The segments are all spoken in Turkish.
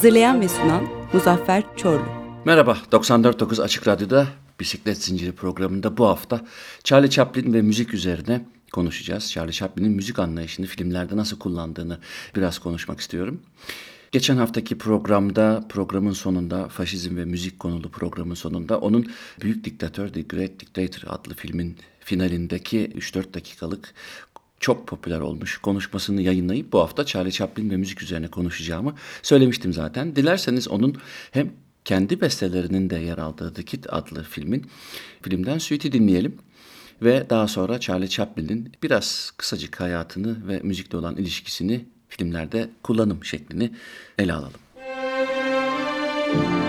Hazırlayan ve sunan Muzaffer Çorlu. Merhaba, 94.9 Açık Radyo'da Bisiklet Zinciri programında bu hafta Charlie Chaplin ve müzik üzerine konuşacağız. Charlie Chaplin'in müzik anlayışını filmlerde nasıl kullandığını biraz konuşmak istiyorum. Geçen haftaki programda, programın sonunda, faşizm ve müzik konulu programın sonunda onun Büyük Diktatör, The Great Dictator adlı filmin finalindeki 3-4 dakikalık çok popüler olmuş konuşmasını yayınlayıp bu hafta Charlie Chaplin ve müzik üzerine konuşacağımı söylemiştim zaten. Dilerseniz onun hem kendi bestelerinin de yer aldığı The Kid adlı filmin filmden suite'i dinleyelim. Ve daha sonra Charlie Chaplin'in biraz kısacık hayatını ve müzikle olan ilişkisini filmlerde kullanım şeklini ele alalım. Müzik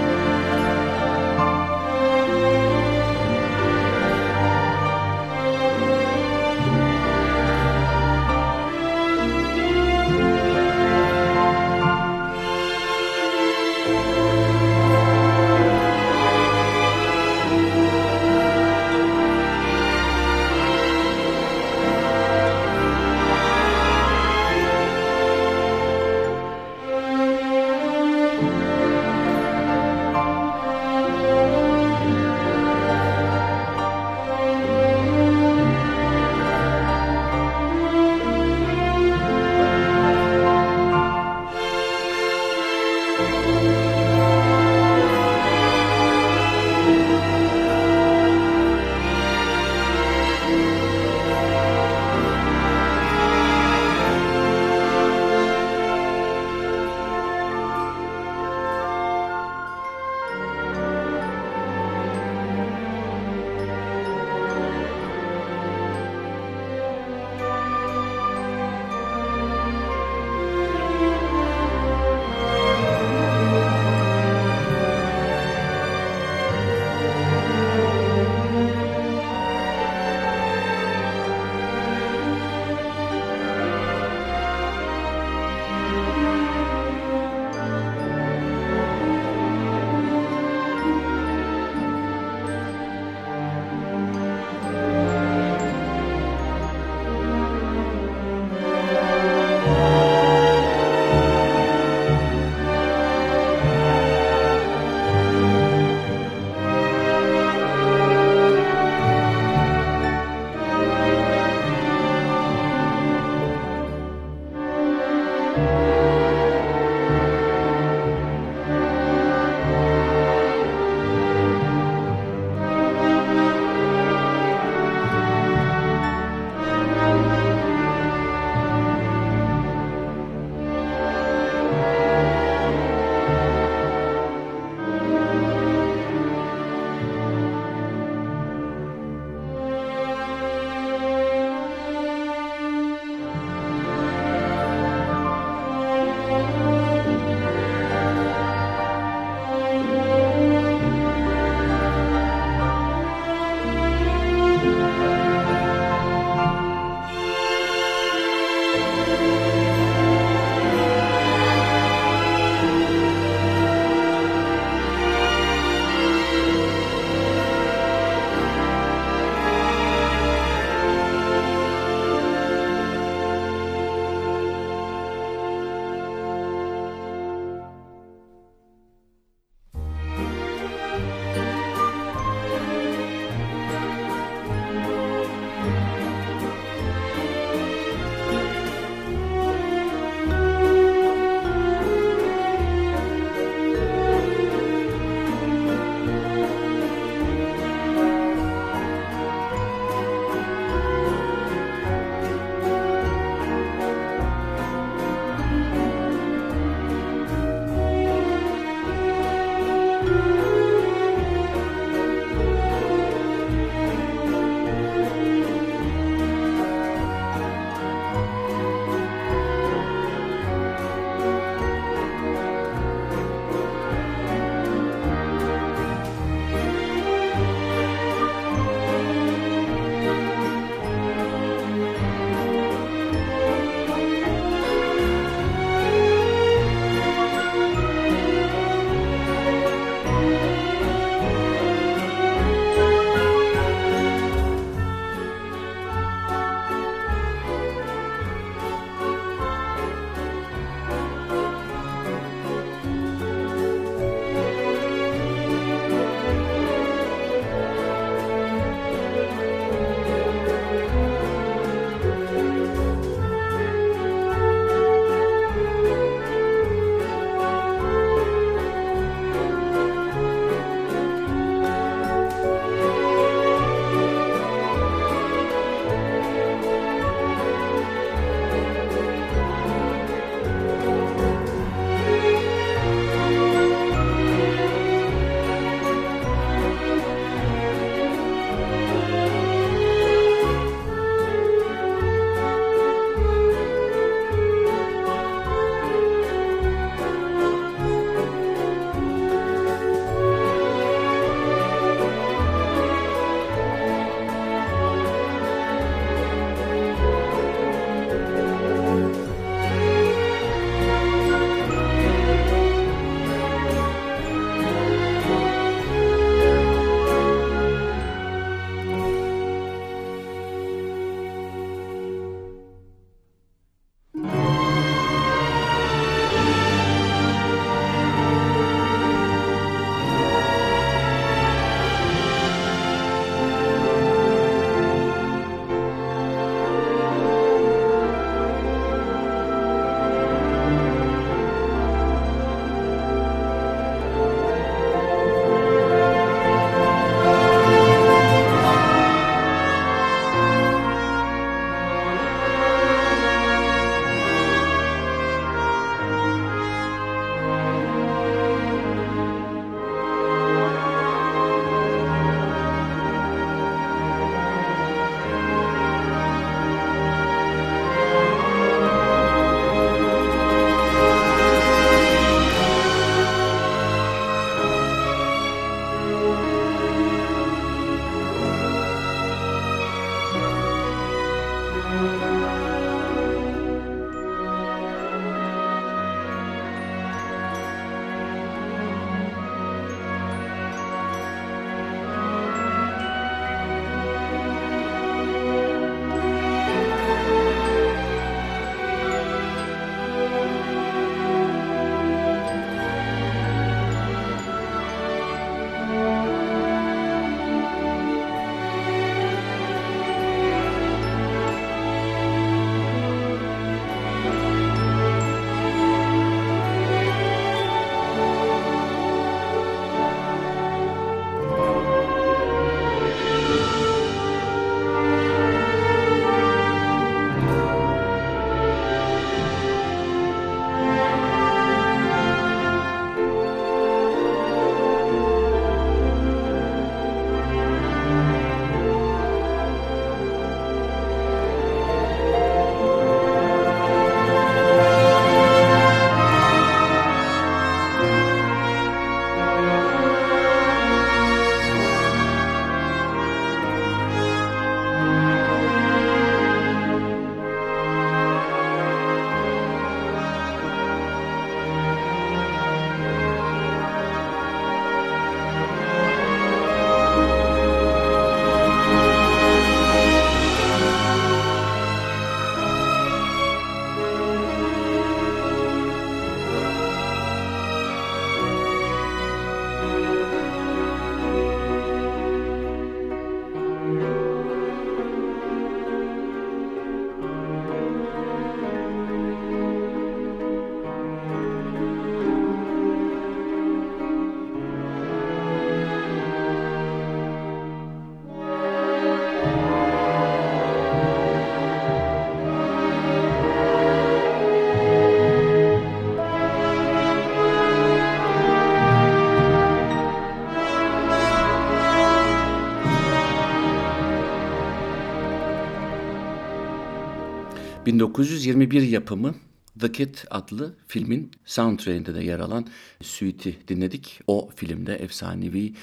1921 yapımı The Kid adlı filmin soundtrack'inde de yer alan suite'i dinledik. O filmde efsanevi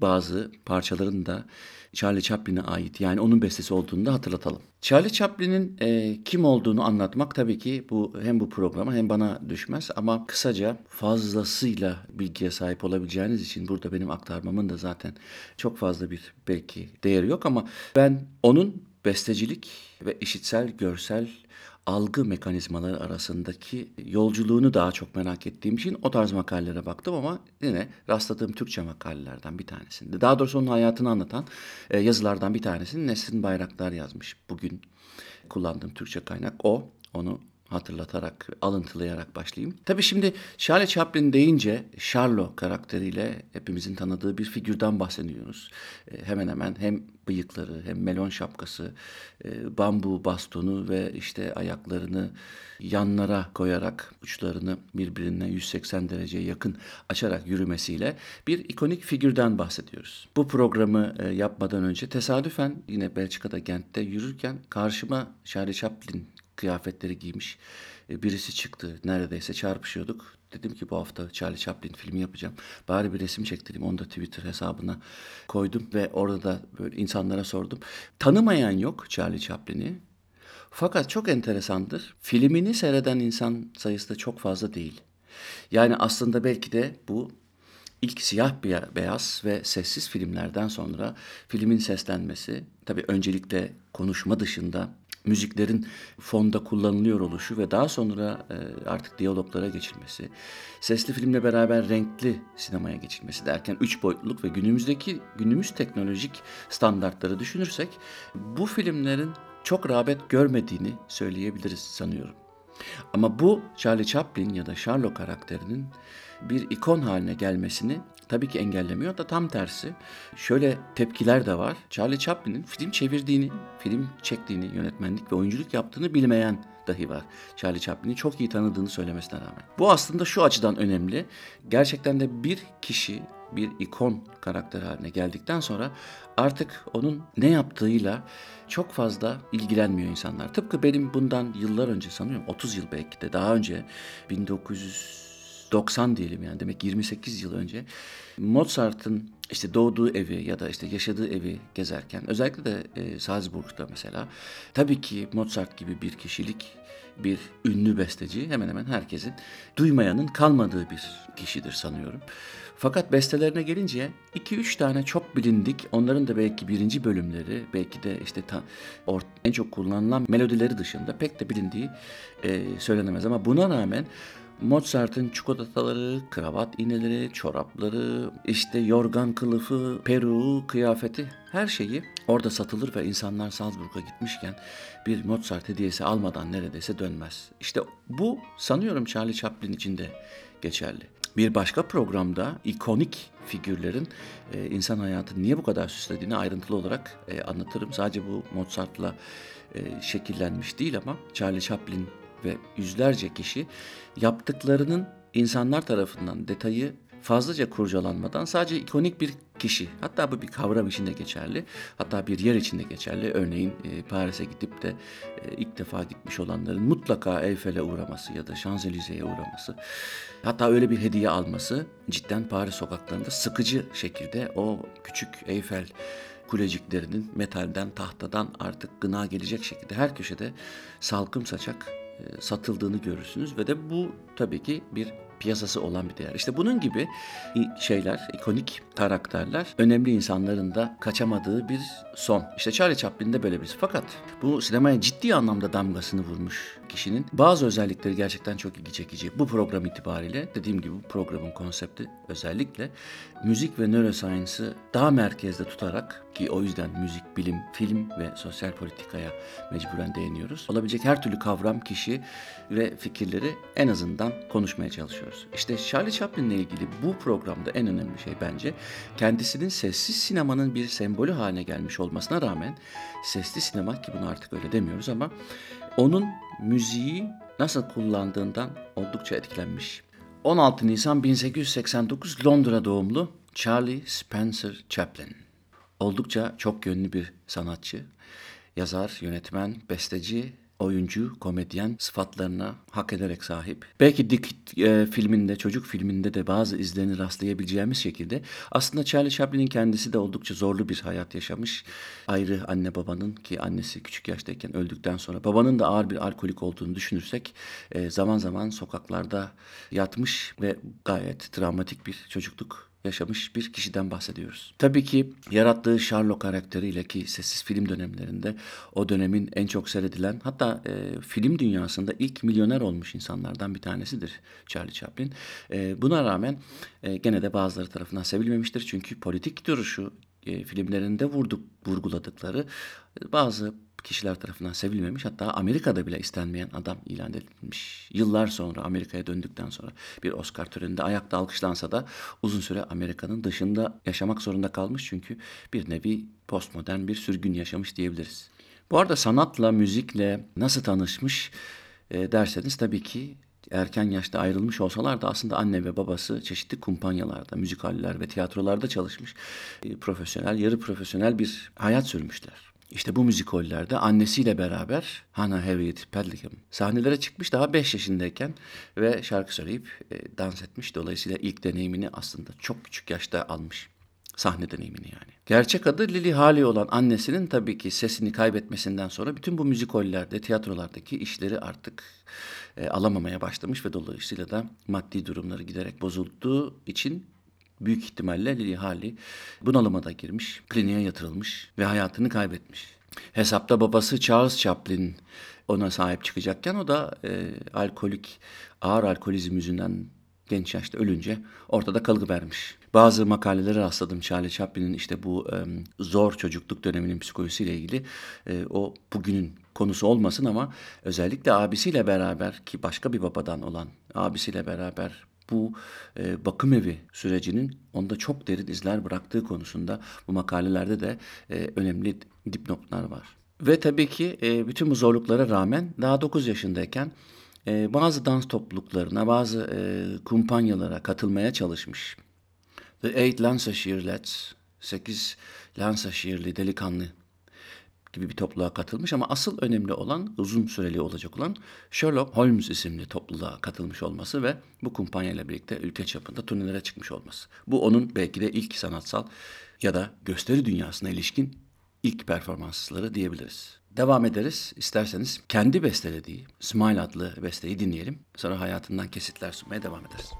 bazı parçaların da Charlie Chaplin'e ait yani onun bestesi olduğunu da hatırlatalım. Charlie Chaplin'in e, kim olduğunu anlatmak tabii ki bu hem bu programa hem bana düşmez ama kısaca fazlasıyla bilgiye sahip olabileceğiniz için burada benim aktarmamın da zaten çok fazla bir belki değeri yok ama ben onun bestecilik ve işitsel, görsel algı mekanizmaları arasındaki yolculuğunu daha çok merak ettiğim için o tarz makalelere baktım ama yine rastladığım Türkçe makalelerden bir tanesinde. Daha doğrusu onun hayatını anlatan e, yazılardan bir tanesini Nesrin Bayraktar yazmış. Bugün kullandığım Türkçe kaynak o. Onu hatırlatarak, alıntılayarak başlayayım. Tabii şimdi Charlie Chaplin deyince Charlo karakteriyle hepimizin tanıdığı bir figürden bahsediyoruz. E, hemen hemen hem bıyıkları hem melon şapkası, e, bambu bastonu ve işte ayaklarını yanlara koyarak uçlarını birbirine 180 dereceye yakın açarak yürümesiyle bir ikonik figürden bahsediyoruz. Bu programı e, yapmadan önce tesadüfen yine Belçika'da Gent'te yürürken karşıma Charlie Chaplin kıyafetleri giymiş e, birisi çıktı. Neredeyse çarpışıyorduk. Dedim ki bu hafta Charlie Chaplin filmi yapacağım. Bari bir resim çektireyim. Onu da Twitter hesabına koydum ve orada da böyle insanlara sordum. Tanımayan yok Charlie Chaplin'i. Fakat çok enteresandır. Filmini seyreden insan sayısı da çok fazla değil. Yani aslında belki de bu ilk siyah beyaz ve sessiz filmlerden sonra filmin seslenmesi, tabii öncelikle konuşma dışında müziklerin fonda kullanılıyor oluşu ve daha sonra e, artık diyaloglara geçilmesi, sesli filmle beraber renkli sinemaya geçilmesi derken üç boyutluluk ve günümüzdeki günümüz teknolojik standartları düşünürsek bu filmlerin çok rağbet görmediğini söyleyebiliriz sanıyorum. Ama bu Charlie Chaplin ya da Charlo karakterinin bir ikon haline gelmesini tabii ki engellemiyor da tam tersi. Şöyle tepkiler de var. Charlie Chaplin'in film çevirdiğini, film çektiğini, yönetmenlik ve oyunculuk yaptığını bilmeyen dahi var. Charlie Chaplin'i çok iyi tanıdığını söylemesine rağmen. Bu aslında şu açıdan önemli. Gerçekten de bir kişi bir ikon karakter haline geldikten sonra artık onun ne yaptığıyla çok fazla ilgilenmiyor insanlar. Tıpkı benim bundan yıllar önce sanıyorum 30 yıl belki de daha önce 1900 90 diyelim yani demek 28 yıl önce Mozart'ın işte doğduğu evi ya da işte yaşadığı evi gezerken özellikle de e, Salzburg'da mesela tabii ki Mozart gibi bir kişilik bir ünlü besteci hemen hemen herkesin duymayanın kalmadığı bir kişidir sanıyorum. Fakat bestelerine gelince 2-3 tane çok bilindik, onların da belki birinci bölümleri, belki de işte ta, or, en çok kullanılan melodileri dışında pek de bilindiği e, söylenemez. Ama buna rağmen Mozart'ın çikolataları, kravat iğneleri, çorapları, işte yorgan kılıfı, peruğu, kıyafeti her şeyi orada satılır ve insanlar Salzburg'a gitmişken bir Mozart hediyesi almadan neredeyse dönmez. İşte bu sanıyorum Charlie Chaplin için de geçerli. Bir başka programda ikonik figürlerin e, insan hayatını niye bu kadar süslediğini ayrıntılı olarak e, anlatırım. Sadece bu Mozart'la e, şekillenmiş değil ama Charlie Chaplin ve yüzlerce kişi yaptıklarının insanlar tarafından detayı fazlaca kurcalanmadan sadece ikonik bir kişi, hatta bu bir kavram içinde geçerli, hatta bir yer içinde geçerli. Örneğin e, Paris'e gidip de e, ilk defa gitmiş olanların mutlaka Eyfel'e uğraması ya da Şanzelize'ye uğraması, hatta öyle bir hediye alması cidden Paris sokaklarında sıkıcı şekilde o küçük Eyfel kuleciklerinin metalden, tahtadan artık gına gelecek şekilde her köşede salkım saçak e, satıldığını görürsünüz ve de bu tabii ki bir piyasası olan bir değer. İşte bunun gibi şeyler, ikonik karakterler önemli insanların da kaçamadığı bir son. İşte Charlie Chaplin'de böyle birisi. Fakat bu sinemaya ciddi anlamda damgasını vurmuş kişinin bazı özellikleri gerçekten çok ilgi çekici. Bu program itibariyle dediğim gibi bu programın konsepti özellikle müzik ve neuroscience'ı daha merkezde tutarak ki o yüzden müzik, bilim, film ve sosyal politikaya mecburen değiniyoruz. Olabilecek her türlü kavram, kişi ve fikirleri en azından konuşmaya çalışıyoruz. İşte Charlie Chaplin'le ilgili bu programda en önemli şey bence kendisinin sessiz sinemanın bir sembolü haline gelmiş olmasına rağmen sesli sinema ki bunu artık öyle demiyoruz ama onun müziği nasıl kullandığından oldukça etkilenmiş. 16 Nisan 1889 Londra doğumlu Charlie Spencer Chaplin. Oldukça çok yönlü bir sanatçı, yazar, yönetmen, besteci, oyuncu, komedyen sıfatlarına hak ederek sahip. Belki Dick e, filminde, çocuk filminde de bazı izlerini rastlayabileceğimiz şekilde aslında Charlie Chaplin'in kendisi de oldukça zorlu bir hayat yaşamış. Ayrı anne babanın ki annesi küçük yaştayken öldükten sonra babanın da ağır bir alkolik olduğunu düşünürsek e, zaman zaman sokaklarda yatmış ve gayet travmatik bir çocukluk yaşamış bir kişiden bahsediyoruz. Tabii ki yarattığı Sherlock karakteriyle ki sessiz film dönemlerinde o dönemin en çok seyredilen hatta e, film dünyasında ilk milyoner olmuş insanlardan bir tanesidir Charlie Chaplin. E, buna rağmen e, gene de bazıları tarafından sevilmemiştir çünkü politik duruşu e, filmlerinde vurduk, vurguladıkları e, bazı kişiler tarafından sevilmemiş hatta Amerika'da bile istenmeyen adam ilan edilmiş. Yıllar sonra Amerika'ya döndükten sonra bir Oscar töreninde ayakta alkışlansa da uzun süre Amerika'nın dışında yaşamak zorunda kalmış çünkü bir nevi postmodern bir sürgün yaşamış diyebiliriz. Bu arada sanatla, müzikle nasıl tanışmış e, derseniz tabii ki erken yaşta ayrılmış olsalar da aslında anne ve babası çeşitli kumpanyalarda, müzikaller ve tiyatrolarda çalışmış. E, profesyonel, yarı profesyonel bir hayat sürmüşler. İşte bu müzikollerde annesiyle beraber Hannah Harriet Pedlicum sahnelere çıkmış daha 5 yaşındayken ve şarkı söyleyip e, dans etmiş. Dolayısıyla ilk deneyimini aslında çok küçük yaşta almış. Sahne deneyimini yani. Gerçek adı Lily Halley olan annesinin tabii ki sesini kaybetmesinden sonra bütün bu müzikollerde, tiyatrolardaki işleri artık e, alamamaya başlamış ve dolayısıyla da maddi durumları giderek bozulduğu için büyük ihtimalle Lily Harley bunalıma da girmiş, kliniğe yatırılmış ve hayatını kaybetmiş. Hesapta babası Charles Chaplin ona sahip çıkacakken o da e, alkolik, ağır alkolizm yüzünden genç yaşta ölünce ortada kalıvermiş. Bazı makalelere rastladım Charlie Chaplin'in işte bu e, zor çocukluk döneminin psikolojisiyle ilgili. E, o bugünün konusu olmasın ama özellikle abisiyle beraber ki başka bir babadan olan abisiyle beraber bu e, bakım evi sürecinin onda çok derin izler bıraktığı konusunda bu makalelerde de e, önemli dipnotlar var. Ve tabii ki e, bütün bu zorluklara rağmen daha 9 yaşındayken e, bazı dans topluluklarına, bazı e, kumpanyalara katılmaya çalışmış. The Eight Lancashire Lads, 8 Lancashire'li delikanlı gibi bir topluluğa katılmış ama asıl önemli olan uzun süreli olacak olan Sherlock Holmes isimli topluluğa katılmış olması ve bu kumpanyayla birlikte ülke çapında turnelere çıkmış olması. Bu onun belki de ilk sanatsal ya da gösteri dünyasına ilişkin ilk performansları diyebiliriz. Devam ederiz. İsterseniz kendi bestelediği Smile adlı besteyi dinleyelim. Sonra hayatından kesitler sunmaya devam ederiz.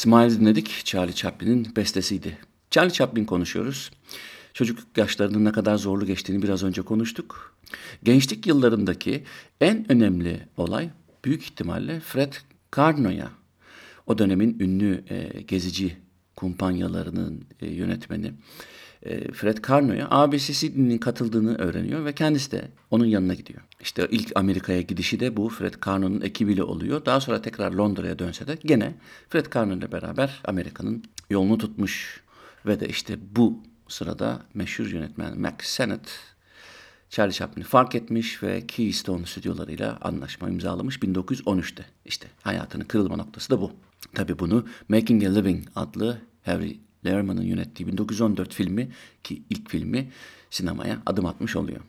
Smile dinledik. Charlie Chaplin'in bestesiydi. Charlie Chaplin konuşuyoruz. Çocuk yaşlarının ne kadar zorlu geçtiğini biraz önce konuştuk. Gençlik yıllarındaki en önemli olay büyük ihtimalle Fred Karno'ya, o dönemin ünlü e, gezici kumpanyalarının e, yönetmeni Fred Karno'ya abisi Sidney'nin katıldığını öğreniyor ve kendisi de onun yanına gidiyor. İşte ilk Amerika'ya gidişi de bu Fred Karno'nun ekibiyle oluyor. Daha sonra tekrar Londra'ya dönse de gene Fred Karno ile beraber Amerika'nın yolunu tutmuş ve de işte bu sırada meşhur yönetmen Max Sennett Charlie Chaplin'i fark etmiş ve Keystone stüdyolarıyla anlaşma imzalamış 1913'te. İşte hayatının kırılma noktası da bu. Tabi bunu Making a Living adlı Harry Lerman'ın yönettiği 1914 filmi ki ilk filmi sinemaya adım atmış oluyor.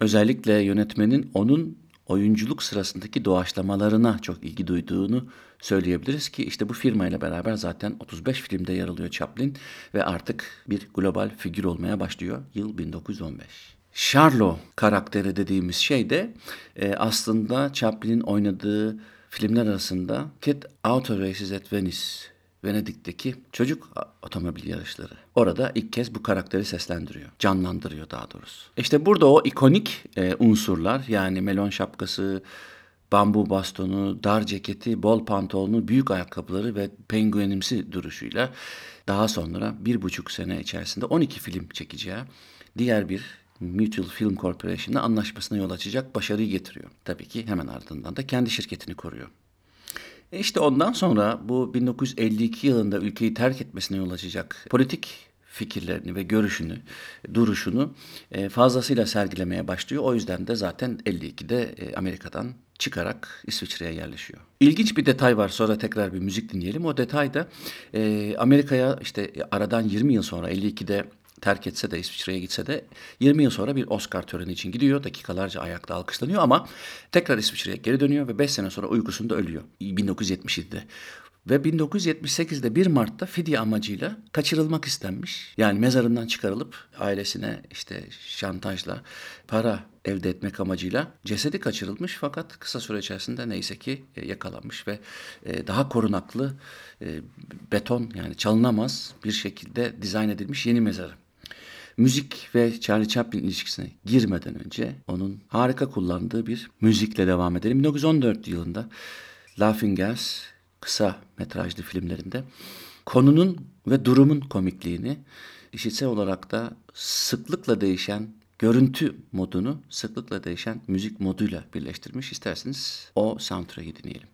Özellikle yönetmenin onun oyunculuk sırasındaki doğaçlamalarına çok ilgi duyduğunu söyleyebiliriz ki işte bu firmayla beraber zaten 35 filmde yer alıyor Chaplin ve artık bir global figür olmaya başlıyor yıl 1915. Charlo karakteri dediğimiz şey de e, aslında Chaplin'in oynadığı filmler arasında Kid Auto Races at Venice Venedik'teki çocuk otomobil yarışları. Orada ilk kez bu karakteri seslendiriyor. Canlandırıyor daha doğrusu. İşte burada o ikonik e, unsurlar yani melon şapkası, bambu bastonu, dar ceketi, bol pantolonu, büyük ayakkabıları ve penguenimsi duruşuyla daha sonra bir buçuk sene içerisinde 12 film çekeceği diğer bir Mutual Film Corporation'la anlaşmasına yol açacak başarıyı getiriyor. Tabii ki hemen ardından da kendi şirketini koruyor. E işte ondan sonra bu 1952 yılında ülkeyi terk etmesine yol açacak politik fikirlerini ve görüşünü, duruşunu e, fazlasıyla sergilemeye başlıyor. O yüzden de zaten 52'de e, Amerika'dan çıkarak İsviçre'ye yerleşiyor. İlginç bir detay var sonra tekrar bir müzik dinleyelim. O detay da Amerika'ya işte aradan 20 yıl sonra 52'de terk etse de İsviçre'ye gitse de 20 yıl sonra bir Oscar töreni için gidiyor. Dakikalarca ayakta alkışlanıyor ama tekrar İsviçre'ye geri dönüyor ve 5 sene sonra uykusunda ölüyor 1977'de. Ve 1978'de 1 Mart'ta fidye amacıyla kaçırılmak istenmiş. Yani mezarından çıkarılıp ailesine işte şantajla para elde etmek amacıyla cesedi kaçırılmış fakat kısa süre içerisinde neyse ki e, yakalanmış ve e, daha korunaklı e, beton yani çalınamaz bir şekilde dizayn edilmiş yeni mezarı müzik ve Charlie Chaplin ilişkisine girmeden önce onun harika kullandığı bir müzikle devam edelim. 1914 yılında Laughing Gas kısa metrajlı filmlerinde konunun ve durumun komikliğini işitsel olarak da sıklıkla değişen görüntü modunu sıklıkla değişen müzik moduyla birleştirmiş. İsterseniz o soundtrack'i dinleyelim.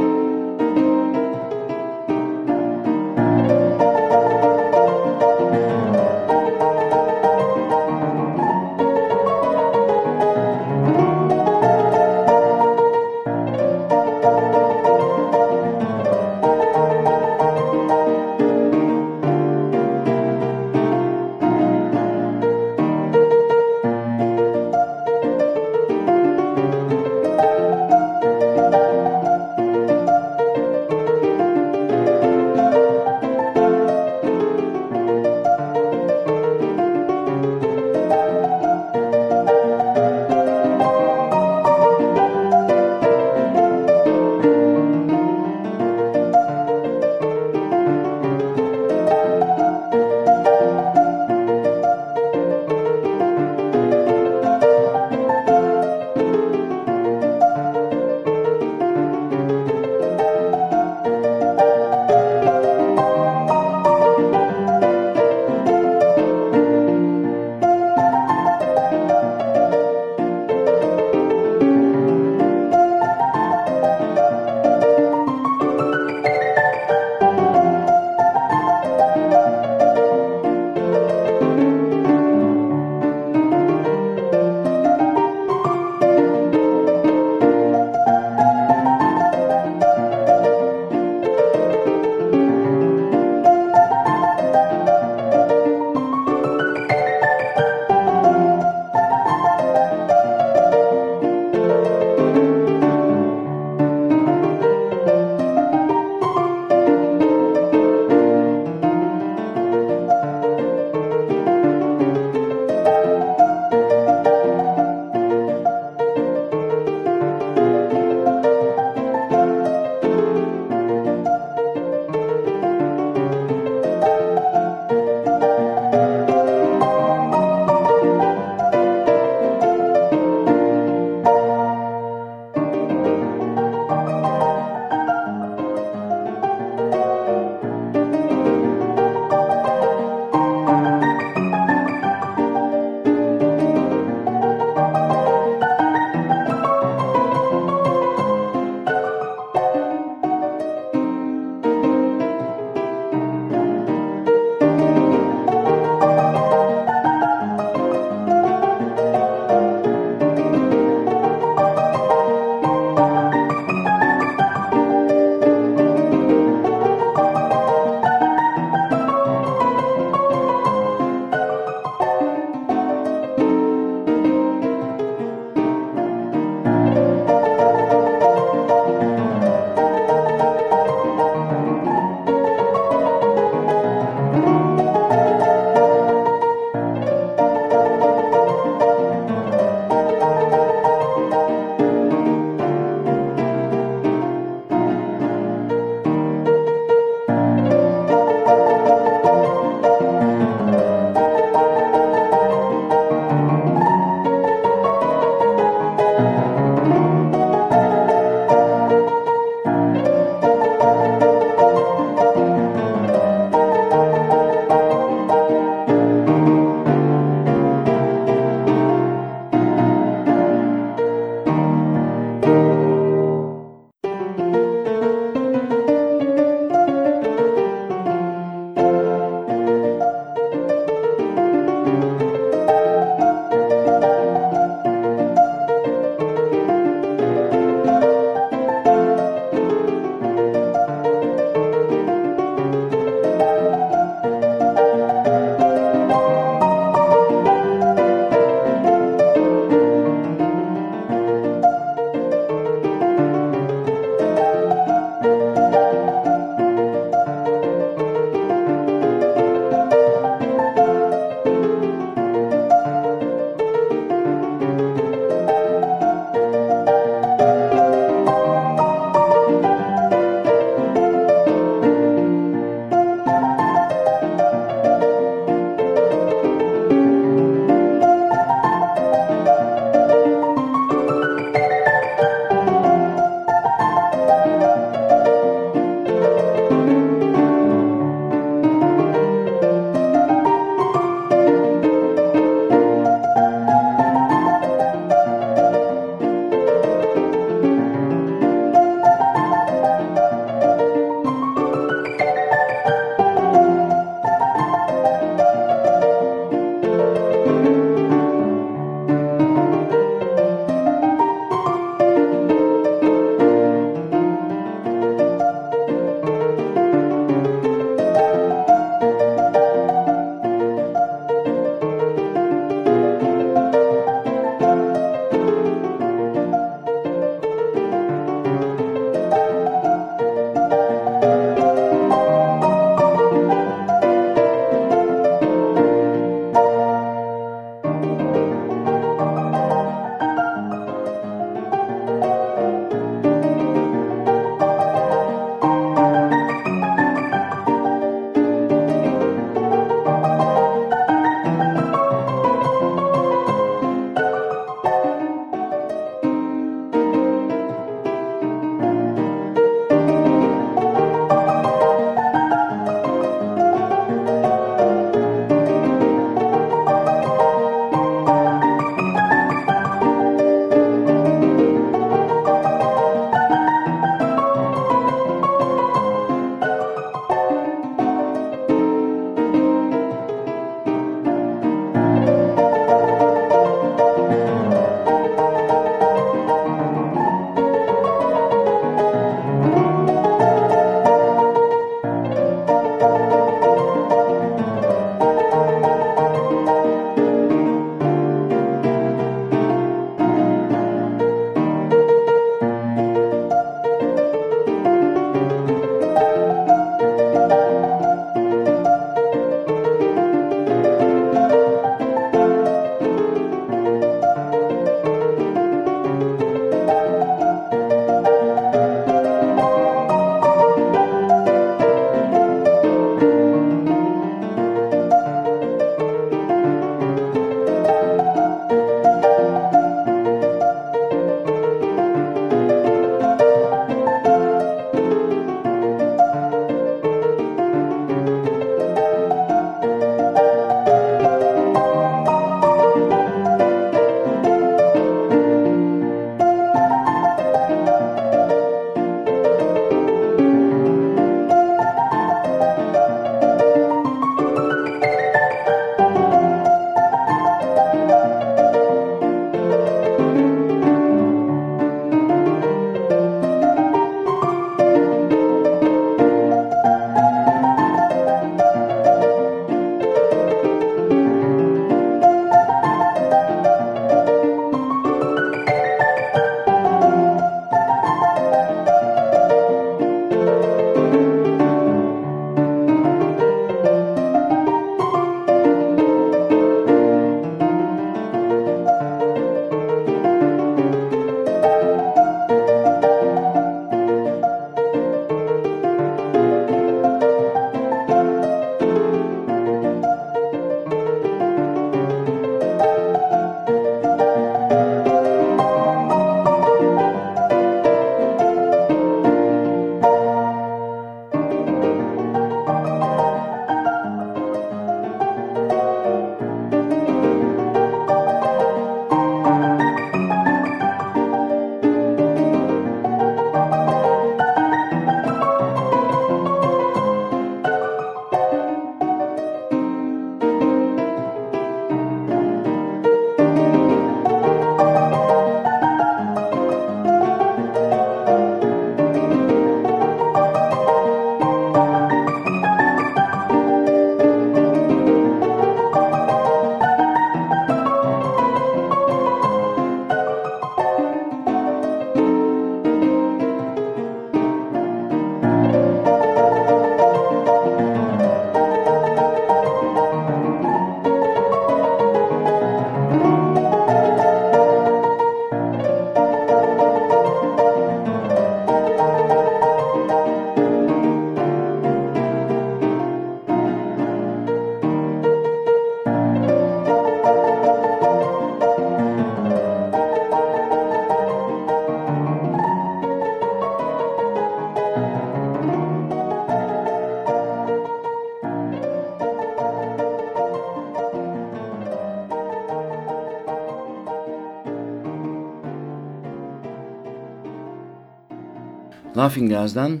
Laughing Gas'dan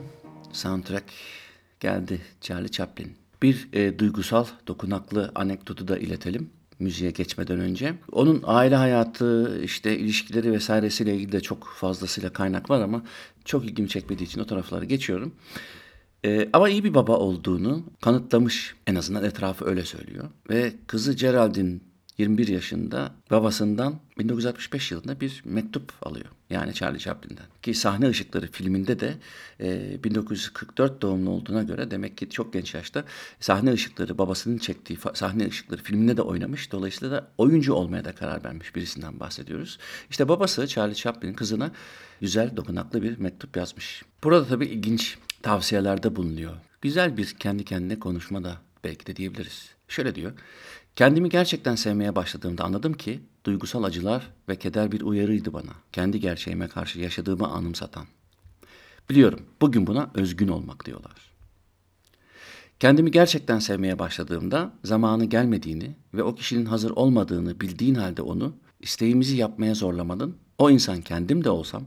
soundtrack geldi Charlie Chaplin. Bir e, duygusal, dokunaklı anekdotu da iletelim müziğe geçmeden önce. Onun aile hayatı, işte ilişkileri vesairesiyle ilgili de çok fazlasıyla kaynak var ama çok ilgimi çekmediği için o tarafları geçiyorum. Ee, ama iyi bir baba olduğunu kanıtlamış en azından etrafı öyle söylüyor. Ve kızı Geraldine 21 yaşında babasından 1965 yılında bir mektup alıyor. Yani Charlie Chaplin'den. Ki Sahne Işıkları filminde de e, 1944 doğumlu olduğuna göre demek ki çok genç yaşta Sahne Işıkları babasının çektiği Sahne Işıkları filminde de oynamış. Dolayısıyla da oyuncu olmaya da karar vermiş birisinden bahsediyoruz. İşte babası Charlie Chaplin kızına güzel dokunaklı bir mektup yazmış. Burada tabii ilginç tavsiyelerde bulunuyor. Güzel bir kendi kendine konuşma da belki de diyebiliriz. Şöyle diyor. Kendimi gerçekten sevmeye başladığımda anladım ki duygusal acılar ve keder bir uyarıydı bana. Kendi gerçeğime karşı yaşadığımı anımsatan. Biliyorum bugün buna özgün olmak diyorlar. Kendimi gerçekten sevmeye başladığımda zamanı gelmediğini ve o kişinin hazır olmadığını bildiğin halde onu isteğimizi yapmaya zorlamanın o insan kendim de olsam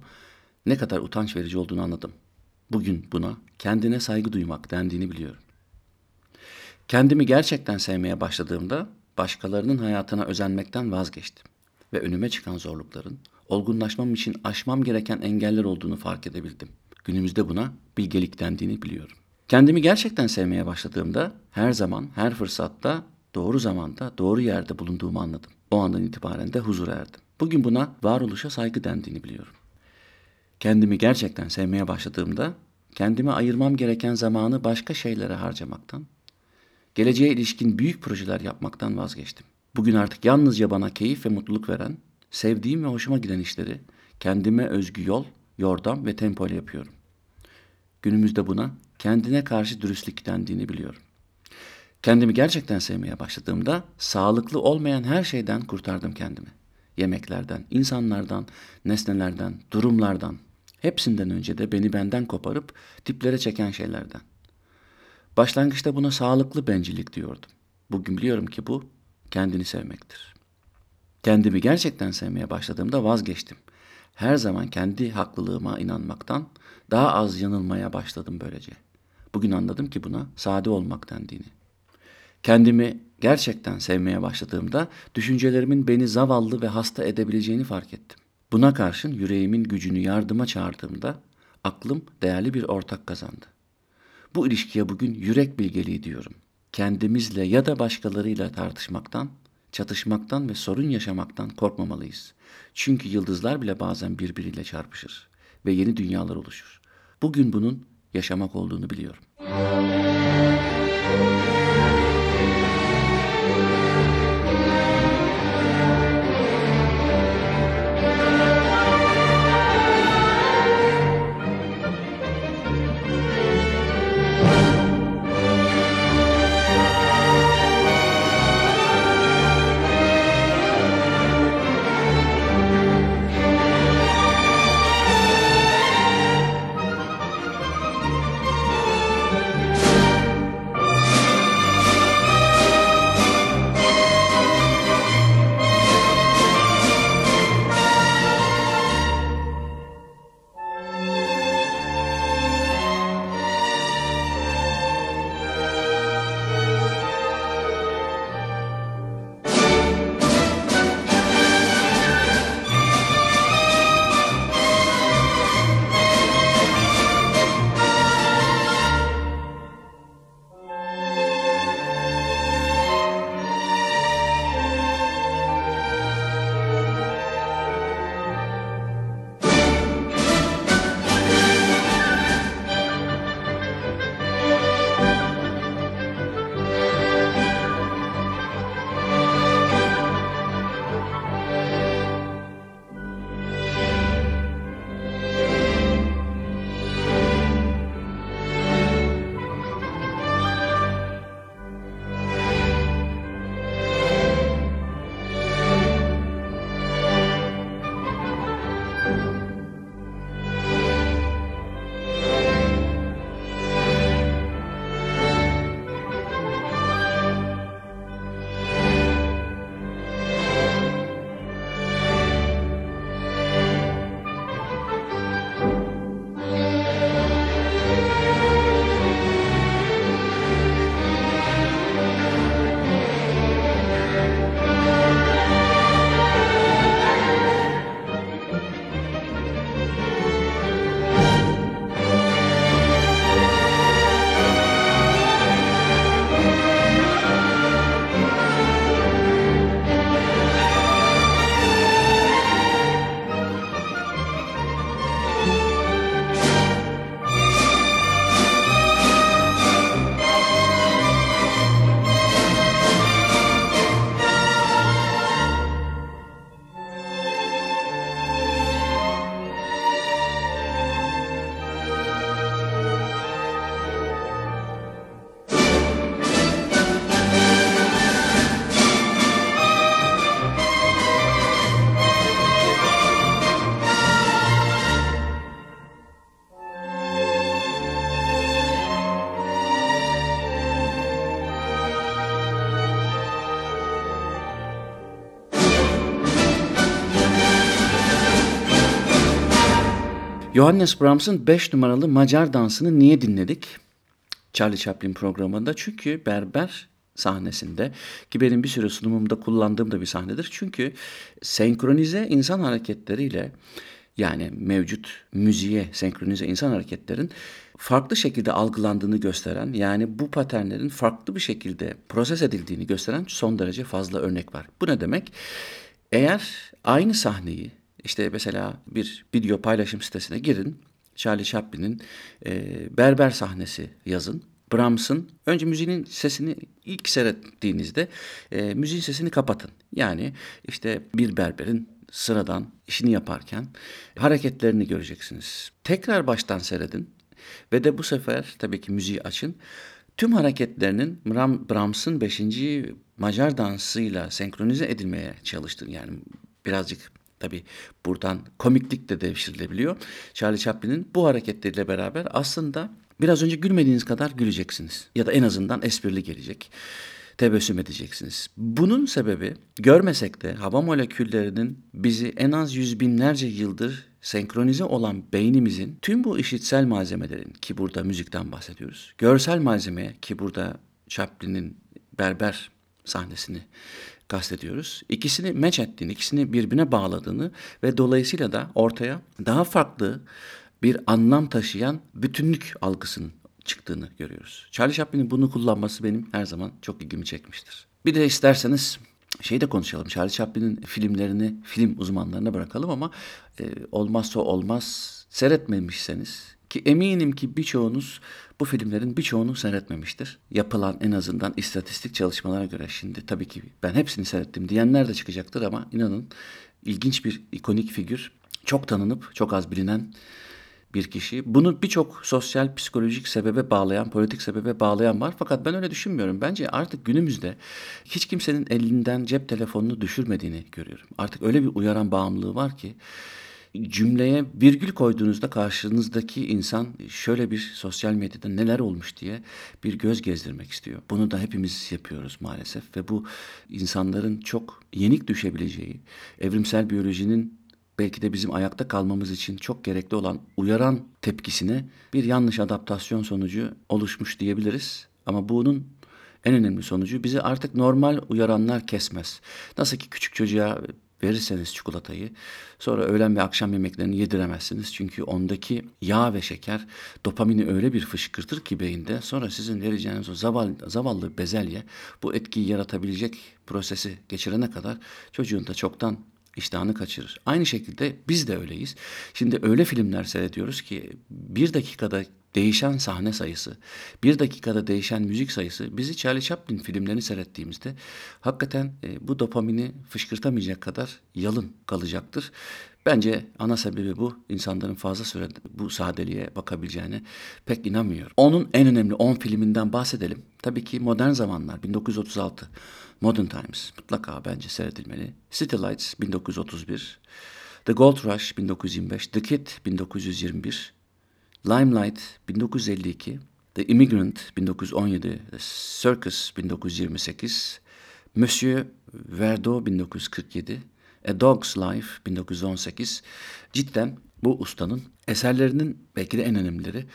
ne kadar utanç verici olduğunu anladım. Bugün buna kendine saygı duymak dendiğini biliyorum. Kendimi gerçekten sevmeye başladığımda başkalarının hayatına özenmekten vazgeçtim ve önüme çıkan zorlukların olgunlaşmam için aşmam gereken engeller olduğunu fark edebildim. Günümüzde buna bilgelik dendiğini biliyorum. Kendimi gerçekten sevmeye başladığımda her zaman, her fırsatta, doğru zamanda, doğru yerde bulunduğumu anladım. O andan itibaren de huzur erdim. Bugün buna varoluşa saygı dendiğini biliyorum. Kendimi gerçekten sevmeye başladığımda kendime ayırmam gereken zamanı başka şeylere harcamaktan, geleceğe ilişkin büyük projeler yapmaktan vazgeçtim. Bugün artık yalnızca bana keyif ve mutluluk veren, sevdiğim ve hoşuma giden işleri kendime özgü yol, yordam ve tempo ile yapıyorum. Günümüzde buna kendine karşı dürüstlük dendiğini biliyorum. Kendimi gerçekten sevmeye başladığımda sağlıklı olmayan her şeyden kurtardım kendimi. Yemeklerden, insanlardan, nesnelerden, durumlardan, hepsinden önce de beni benden koparıp diplere çeken şeylerden. Başlangıçta buna sağlıklı bencillik diyordum. Bugün biliyorum ki bu kendini sevmektir. Kendimi gerçekten sevmeye başladığımda vazgeçtim. Her zaman kendi haklılığıma inanmaktan daha az yanılmaya başladım böylece. Bugün anladım ki buna sade olmak dendiğini. Kendimi gerçekten sevmeye başladığımda düşüncelerimin beni zavallı ve hasta edebileceğini fark ettim. Buna karşın yüreğimin gücünü yardıma çağırdığımda aklım değerli bir ortak kazandı. Bu ilişkiye bugün yürek bilgeliği diyorum. Kendimizle ya da başkalarıyla tartışmaktan, çatışmaktan ve sorun yaşamaktan korkmamalıyız. Çünkü yıldızlar bile bazen birbiriyle çarpışır ve yeni dünyalar oluşur. Bugün bunun yaşamak olduğunu biliyorum. Johannes Brahms'ın 5 numaralı Macar dansını niye dinledik? Charlie Chaplin programında çünkü berber sahnesinde ki benim bir süre sunumumda kullandığım da bir sahnedir. Çünkü senkronize insan hareketleriyle yani mevcut müziğe senkronize insan hareketlerin farklı şekilde algılandığını gösteren yani bu paternlerin farklı bir şekilde proses edildiğini gösteren son derece fazla örnek var. Bu ne demek? Eğer aynı sahneyi işte mesela bir video paylaşım sitesine girin. Charlie Chaplin'in e, berber sahnesi yazın. Brahms'ın önce müziğin sesini ilk seyrettiğinizde e, müziğin sesini kapatın. Yani işte bir berberin sıradan işini yaparken hareketlerini göreceksiniz. Tekrar baştan seyredin ve de bu sefer tabii ki müziği açın. Tüm hareketlerinin Brahms'ın 5. Macar dansıyla senkronize edilmeye çalıştın. Yani birazcık Tabi buradan komiklik de devşirilebiliyor. Charlie Chaplin'in bu hareketleriyle beraber aslında biraz önce gülmediğiniz kadar güleceksiniz. Ya da en azından esprili gelecek. Tebessüm edeceksiniz. Bunun sebebi görmesek de hava moleküllerinin bizi en az yüz binlerce yıldır senkronize olan beynimizin tüm bu işitsel malzemelerin ki burada müzikten bahsediyoruz. Görsel malzemeye ki burada Chaplin'in berber sahnesini kastediyoruz. İkisini meç ettiğini, ikisini birbirine bağladığını ve dolayısıyla da ortaya daha farklı bir anlam taşıyan bütünlük algısının çıktığını görüyoruz. Charlie Chaplin'in bunu kullanması benim her zaman çok ilgimi çekmiştir. Bir de isterseniz şey de konuşalım. Charlie Chaplin'in filmlerini film uzmanlarına bırakalım ama e, olmazsa olmaz seyretmemişseniz ki eminim ki birçoğunuz bu filmlerin birçoğunu seyretmemiştir. Yapılan en azından istatistik çalışmalara göre şimdi tabii ki ben hepsini seyrettim diyenler de çıkacaktır ama inanın ilginç bir ikonik figür. Çok tanınıp çok az bilinen bir kişi. Bunu birçok sosyal, psikolojik sebebe bağlayan, politik sebebe bağlayan var. Fakat ben öyle düşünmüyorum. Bence artık günümüzde hiç kimsenin elinden cep telefonunu düşürmediğini görüyorum. Artık öyle bir uyaran bağımlılığı var ki cümleye virgül koyduğunuzda karşınızdaki insan şöyle bir sosyal medyada neler olmuş diye bir göz gezdirmek istiyor. Bunu da hepimiz yapıyoruz maalesef ve bu insanların çok yenik düşebileceği, evrimsel biyolojinin belki de bizim ayakta kalmamız için çok gerekli olan uyaran tepkisine bir yanlış adaptasyon sonucu oluşmuş diyebiliriz. Ama bunun en önemli sonucu bizi artık normal uyaranlar kesmez. Nasıl ki küçük çocuğa verirseniz çikolatayı sonra öğlen ve akşam yemeklerini yediremezsiniz. Çünkü ondaki yağ ve şeker dopamini öyle bir fışkırtır ki beyinde sonra sizin vereceğiniz o zavallı, zavallı bezelye bu etkiyi yaratabilecek prosesi geçirene kadar çocuğun da çoktan iştahını kaçırır. Aynı şekilde biz de öyleyiz. Şimdi öyle filmler seyrediyoruz ki bir dakikada değişen sahne sayısı, bir dakikada değişen müzik sayısı bizi Charlie Chaplin filmlerini seyrettiğimizde hakikaten e, bu dopamini fışkırtamayacak kadar yalın kalacaktır. Bence ana sebebi bu. İnsanların fazla süre bu sadeliğe bakabileceğine pek inanmıyorum. Onun en önemli 10 filminden bahsedelim. Tabii ki modern zamanlar 1936. Modern Times mutlaka bence seyredilmeli. City Lights 1931. The Gold Rush 1925. The Kid 1921. Limelight 1952, The Immigrant 1917, The Circus 1928, Monsieur Verdo 1947, A Dog's Life 1918 cidden bu ustanın eserlerinin belki de en önemlileri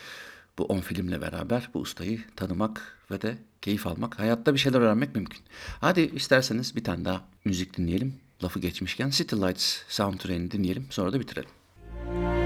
bu 10 filmle beraber bu ustayı tanımak ve de keyif almak, hayatta bir şeyler öğrenmek mümkün. Hadi isterseniz bir tane daha müzik dinleyelim. Lafı geçmişken City Lights soundtrack'ini dinleyelim sonra da bitirelim.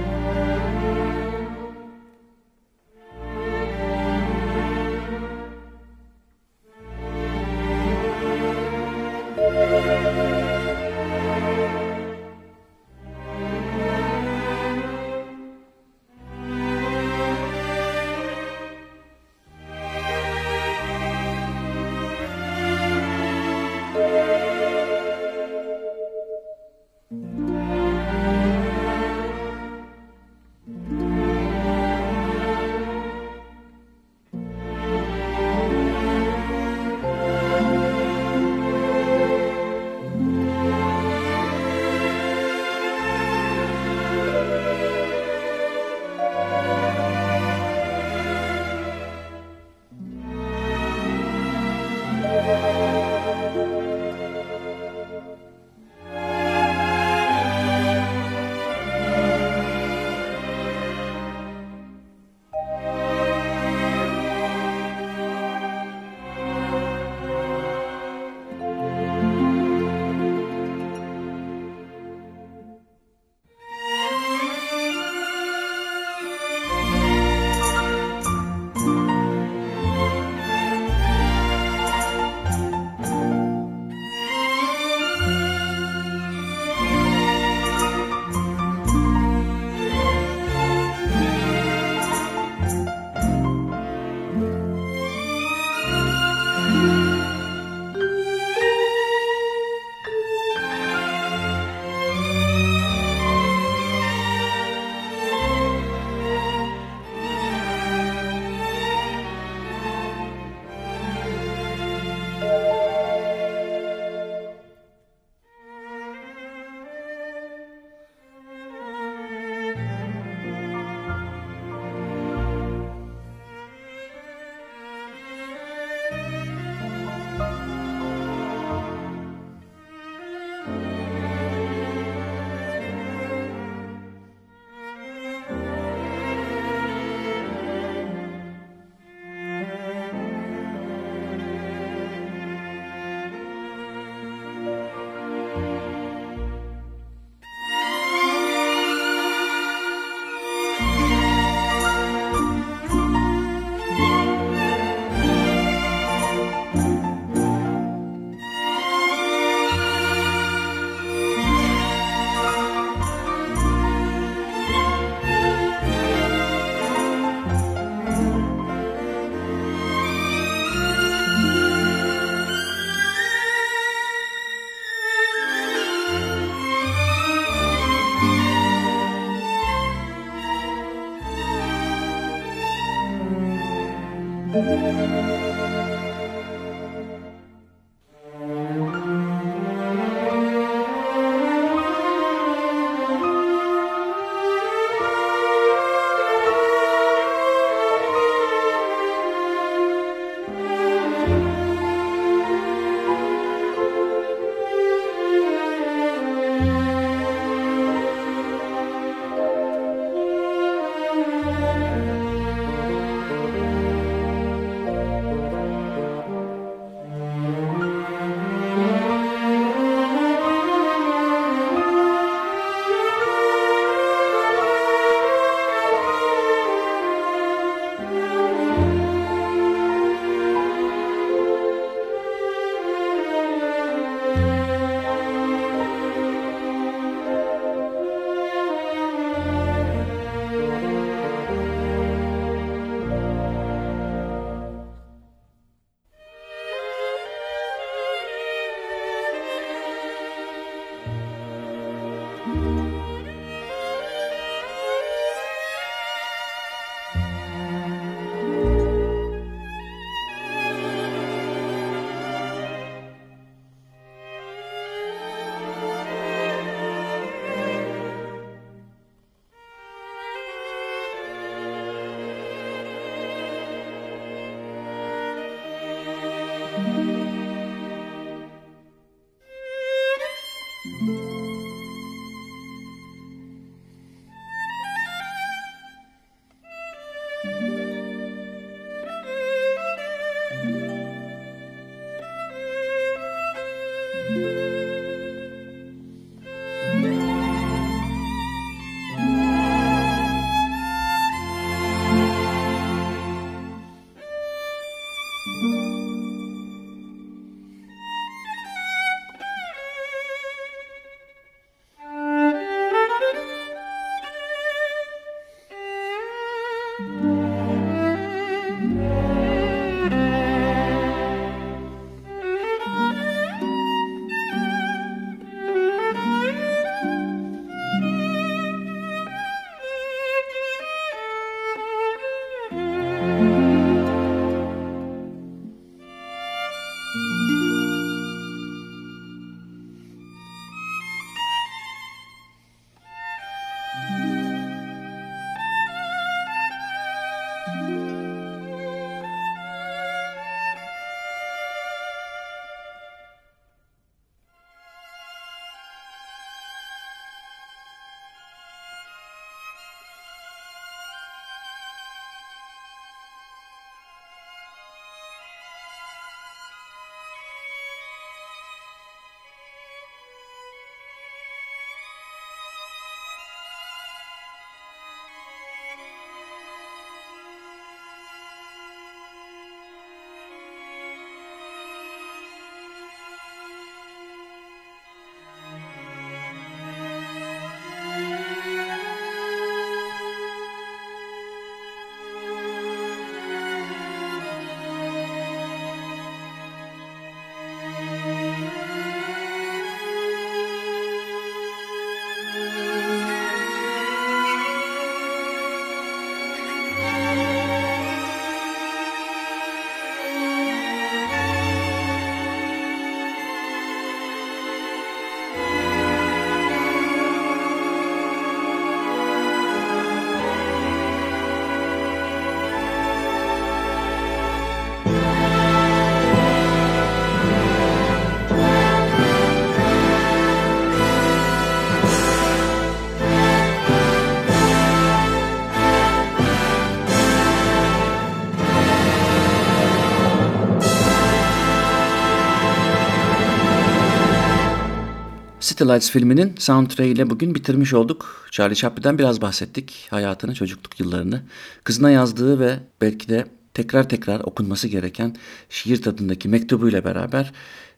City Lights filminin soundtrack ile bugün bitirmiş olduk. Charlie Chaplin'den biraz bahsettik. Hayatını, çocukluk yıllarını. Kızına yazdığı ve belki de tekrar tekrar okunması gereken şiir tadındaki mektubuyla beraber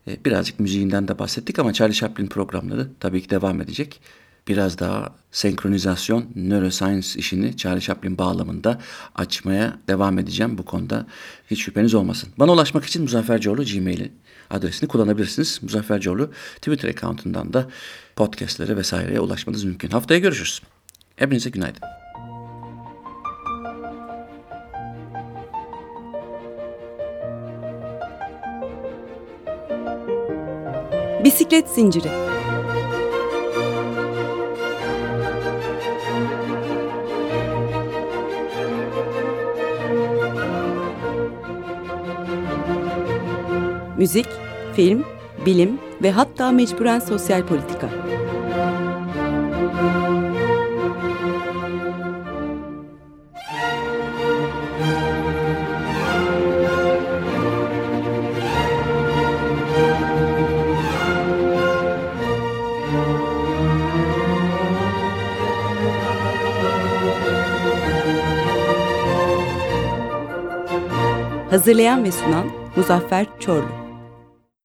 e, birazcık müziğinden de bahsettik ama Charlie Chaplin programları tabii ki devam edecek. Biraz daha senkronizasyon, neuroscience işini Charlie Chaplin bağlamında açmaya devam edeceğim bu konuda. Hiç şüpheniz olmasın. Bana ulaşmak için Muzaffer Coğlu Gmail'i adresini kullanabilirsiniz. Muzaffer Coğlu Twitter account'undan da podcastlere vesaireye ulaşmanız mümkün. Haftaya görüşürüz. Hepinize günaydın. Bisiklet Zinciri Müzik, film, bilim ve hatta mecburen sosyal politika. Hazırlayan ve sunan Muzaffer Çorlu